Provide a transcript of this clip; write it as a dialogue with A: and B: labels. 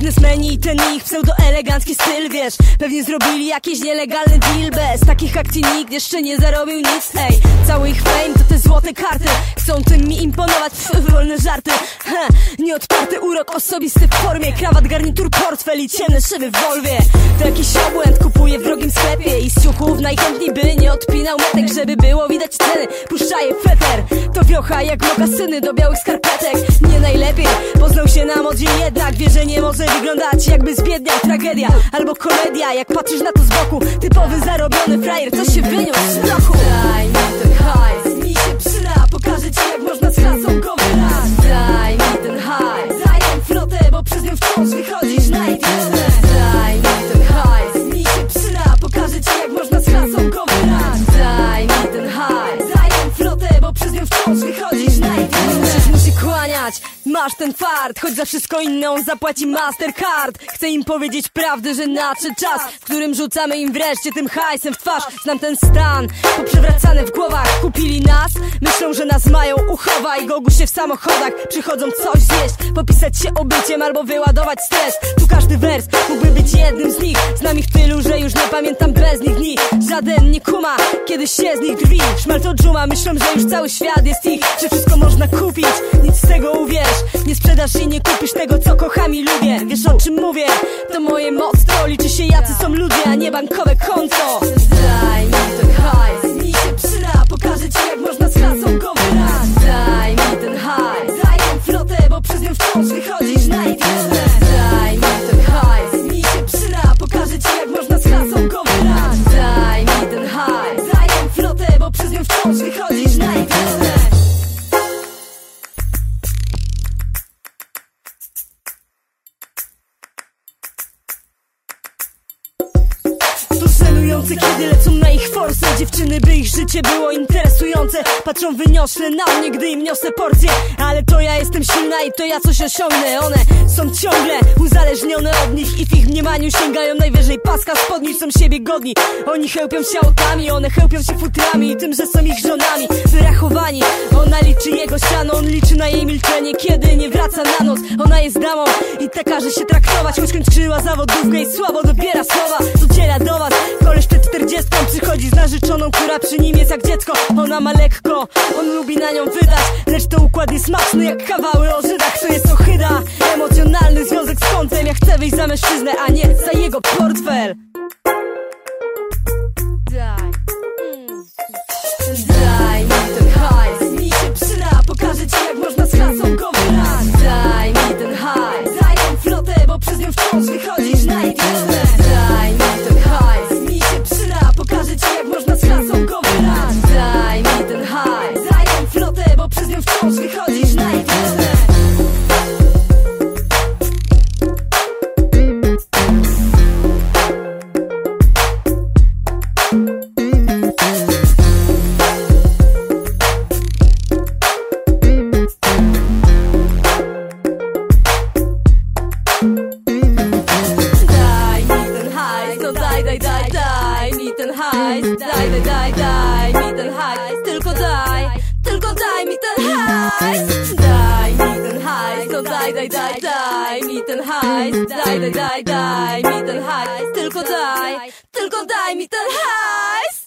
A: Biznesmeni i ten ich pseudo-elegancki styl, wiesz. Pewnie zrobili jakiś nielegalny deal Bez takich akcji nikt jeszcze nie zarobił nic. Ej, cały ich te karty Chcą tym mi imponować, wolne żarty. Ha, Nieodparty urok osobisty w formie. Krawat, garnitur, portfel i ciemne szyby w Volwie To jakiś obłęd kupuje w drogim sklepie I z ciuchów najchętniej by nie odpinał metek Żeby było widać ceny, puszczaje feter To wiocha jak mokasyny do białych skarpetek. Nie najlepiej, poznał się na modzie jednak. Wie, że nie może wyglądać jakby zbiedniał Tragedia. Albo komedia, jak patrzysz na to z boku. Typowy zarobiony frajer, co się wyniósł z bloku. Daj mi ten hajs, masz ten fart Choć za wszystko inne on zapłaci Mastercard. Chcę im powiedzieć prawdę, że nadszedł czas W którym rzucamy im wreszcie tym hajsem w twarz. Znam ten stan, poprzewracane w głowach. Kupili nas, myślą, że nas mają uchowaj. Gogu się w samochodach, przychodzą coś zjeść. Popisać się obyciem albo wyładować stres. Tu każdy wers mógłby być jednym z nich. Znam ich tylu, że już nie pamiętam bez nich dni. Żaden nie kuma, kiedy się z nich drwi. Szmal to dżuma, myślą, że już cały świat jest ich. Że wszystko można kupić, nic z tego uwierz Nie sprzedasz i nie kupisz tego, co kocham i lubię. Wiesz o czym mówię? To moje motto Liczy się jacy są ludzie, a nie bankowe konto. Daj mi ten hajs, mi się przyda. Pokażę ci jak można z go Daj mi ten hajs, daj nam flotę Bo przez nią wciąż wychodzisz na ten się Pokażę ci jak można go ten Bo przez nią wciąż wychodzisz kiedy lecą na ich forsę. Dziewczyny, by ich życie było interesujące. Patrzą wyniośle na mnie, gdy im niosę porcję Ale to ja jestem silna i to ja coś osiągnę. One są ciągle uzależnione od nich. I w ich mniemaniu sięgają najwyżej paska. Spodni Są siebie godni. Oni chełpią się autami, one chełpią się futrami. I tym, że są ich żonami. Wyrachowani Ona liczy jego siano, on liczy na jej milczenie Kiedy nie wraca na noc. Ona jest damą i tak każe się traktować Choć kończyła zawodówkę i słabo dobiera słowa Dociera do was, koleś przed czterdziestką Przychodzi z narzeczoną, która przy nim jest jak dziecko. Ona ma lekko, on lubi na nią wydać Lecz to układ jest smaczny jak kawały o Żydach. To jest ohyda, emocjonalny związek z kątem. Ja chcę wyjść za mężczyznę, a nie za jego portfel Daj, daj, daj, daj mi ten hajs Tylko daj, tylko daj mi ten hajs. Daj mi ten hajs, no daj, daj, daj, daj mi ten hajs. Daj, daj, daj, daj mi ten hajs Tylko daj, tylko daj mi ten hajs